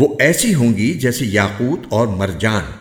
वो ऐसी होंगी जैसे याकूत और मरजान।